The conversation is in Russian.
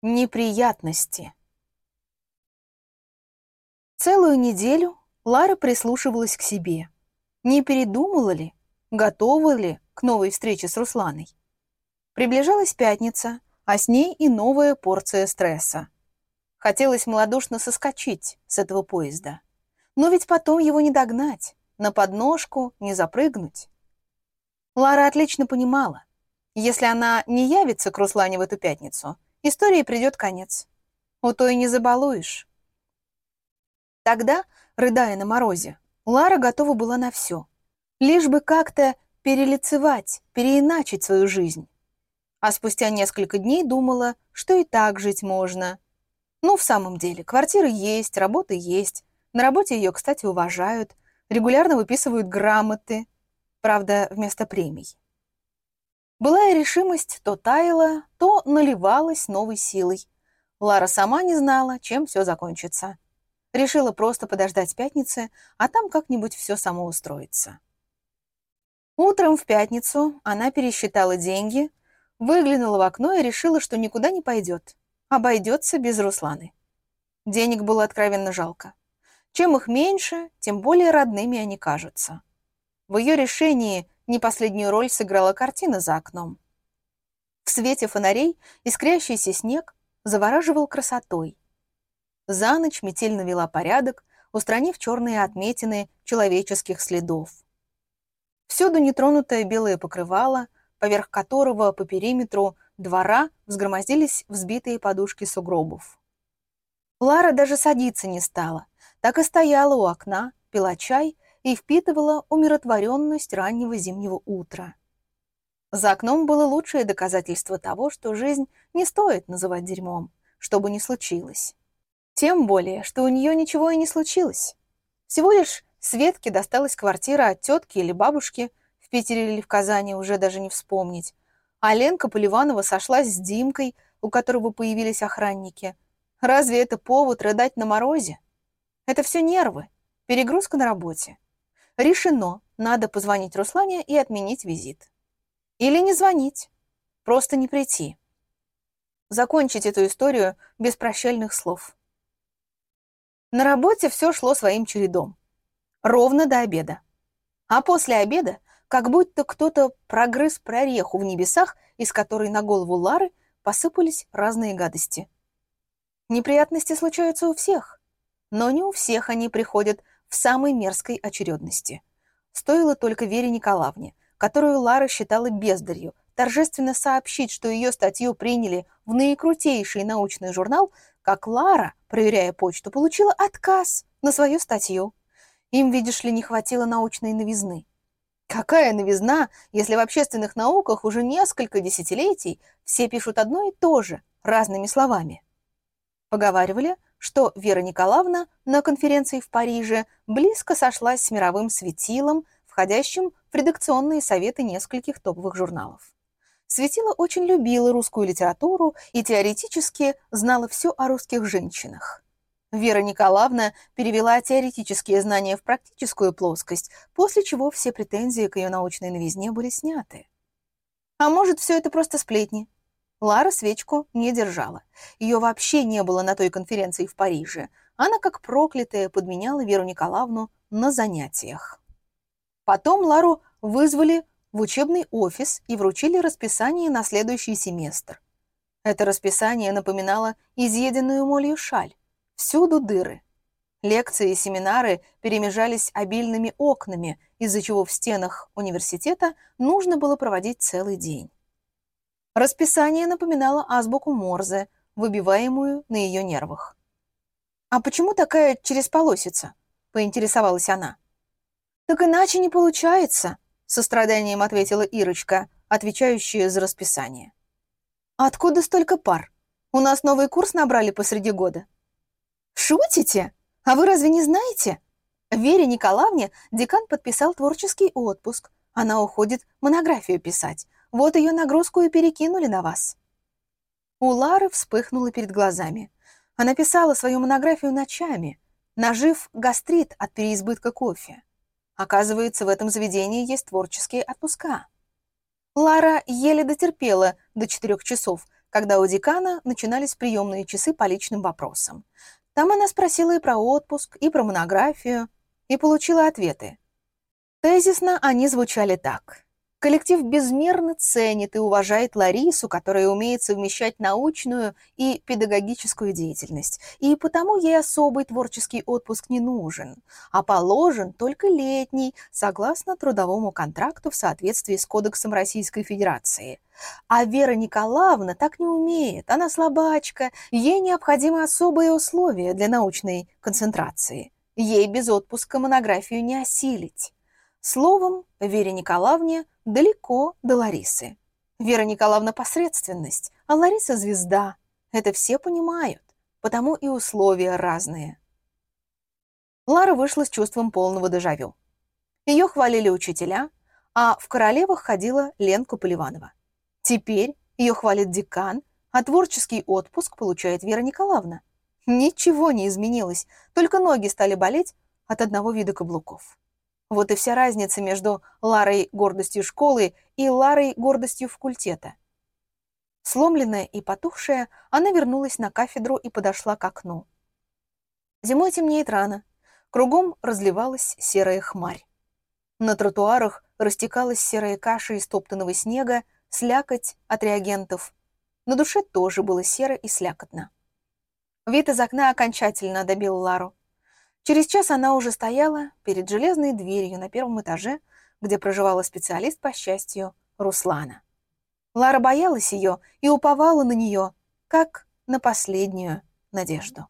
Неприятности. Целую неделю Лара прислушивалась к себе. Не передумала ли, готова ли к новой встрече с Русланой? Приближалась пятница, а с ней и новая порция стресса. Хотелось малодушно соскочить с этого поезда. Но ведь потом его не догнать, на подножку не запрыгнуть. Лара отлично понимала, если она не явится к Руслане в эту пятницу – истории придет конец. У той не забалуешь. Тогда, рыдая на морозе, Лара готова была на все. Лишь бы как-то перелицевать, переиначить свою жизнь. А спустя несколько дней думала, что и так жить можно. Ну, в самом деле, квартира есть, работа есть. На работе ее, кстати, уважают. Регулярно выписывают грамоты. Правда, вместо премий. Былая решимость то таяла, то наливалась новой силой. Лара сама не знала, чем все закончится. Решила просто подождать пятницы, а там как-нибудь все само устроится. Утром в пятницу она пересчитала деньги, выглянула в окно и решила, что никуда не пойдет. Обойдется без Русланы. Денег было откровенно жалко. Чем их меньше, тем более родными они кажутся. В ее решении не последнюю роль сыграла картина за окном. В свете фонарей искрящийся снег завораживал красотой. За ночь метель навела порядок, устранив черные отметины человеческих следов. Всюду нетронутое белое покрывало, поверх которого по периметру двора взгромоздились взбитые подушки сугробов. Лара даже садиться не стала, так и стояла у окна, пила чай и впитывала умиротворенность раннего зимнего утра. За окном было лучшее доказательство того, что жизнь не стоит называть дерьмом, что бы ни случилось. Тем более, что у нее ничего и не случилось. Всего лишь Светке досталась квартира от тетки или бабушки, в Питере или в Казани уже даже не вспомнить. А Ленка Поливанова сошлась с Димкой, у которого появились охранники. Разве это повод рыдать на морозе? Это все нервы, перегрузка на работе. Решено, надо позвонить Руслане и отменить визит. Или не звонить, просто не прийти. Закончить эту историю без прощальных слов. На работе все шло своим чередом. Ровно до обеда. А после обеда, как будто кто-то прогрыз прореху в небесах, из которой на голову Лары посыпались разные гадости. Неприятности случаются у всех, но не у всех они приходят в самой мерзкой очередности. Стоило только Вере Николаевне, которую Лара считала бездарью, торжественно сообщить, что ее статью приняли в наикрутейший научный журнал, как Лара, проверяя почту, получила отказ на свою статью. Им, видишь ли, не хватило научной новизны. Какая новизна, если в общественных науках уже несколько десятилетий все пишут одно и то же, разными словами? Поговаривали, что Вера Николаевна на конференции в Париже близко сошлась с мировым светилом, входящим в редакционные советы нескольких топовых журналов. Светило очень любила русскую литературу и теоретически знала все о русских женщинах. Вера Николаевна перевела теоретические знания в практическую плоскость, после чего все претензии к ее научной новизне были сняты. А может, все это просто сплетни? Лара свечку не держала. Ее вообще не было на той конференции в Париже. Она, как проклятая, подменяла Веру Николаевну на занятиях. Потом Лару вызвали в учебный офис и вручили расписание на следующий семестр. Это расписание напоминало изъеденную молью шаль. Всюду дыры. Лекции и семинары перемежались обильными окнами, из-за чего в стенах университета нужно было проводить целый день. Расписание напоминало азбуку Морзе, выбиваемую на ее нервах. «А почему такая через полосица?» — поинтересовалась она. «Так иначе не получается», — со страданием ответила Ирочка, отвечающая за расписание. «Откуда столько пар? У нас новый курс набрали посреди года». «Шутите? А вы разве не знаете?» Вере Николаевне декан подписал творческий отпуск. Она уходит монографию писать. Вот ее нагрузку и перекинули на вас». У Лары вспыхнуло перед глазами. Она писала свою монографию ночами, нажив гастрит от переизбытка кофе. Оказывается, в этом заведении есть творческие отпуска. Лара еле дотерпела до четырех часов, когда у декана начинались приемные часы по личным вопросам. Там она спросила и про отпуск, и про монографию, и получила ответы. Тезисно они звучали так. Коллектив безмерно ценит и уважает Ларису, которая умеет совмещать научную и педагогическую деятельность, и потому ей особый творческий отпуск не нужен, а положен только летний, согласно трудовому контракту в соответствии с Кодексом Российской Федерации. А Вера Николаевна так не умеет, она слабачка, ей необходимы особые условия для научной концентрации. Ей без отпуска монографию не осилить. Словом, Вере Николаевне далеко до Ларисы. Вера Николаевна – посредственность, а Лариса – звезда. Это все понимают, потому и условия разные. Лара вышла с чувством полного дежавю. Ее хвалили учителя, а в «Королевах» ходила Ленка Поливанова. Теперь ее хвалит декан, а творческий отпуск получает Вера Николаевна. Ничего не изменилось, только ноги стали болеть от одного вида каблуков. Вот и вся разница между Ларой гордостью школы и Ларой гордостью факультета. Сломленная и потухшая, она вернулась на кафедру и подошла к окну. Зимой темнеет рано. Кругом разливалась серая хмарь. На тротуарах растекалась серая каша из топтанного снега, слякоть от реагентов. На душе тоже было серо и слякотно. Вид из окна окончательно добил Лару. Через час она уже стояла перед железной дверью на первом этаже, где проживала специалист по счастью Руслана. Лара боялась ее и уповала на нее, как на последнюю надежду.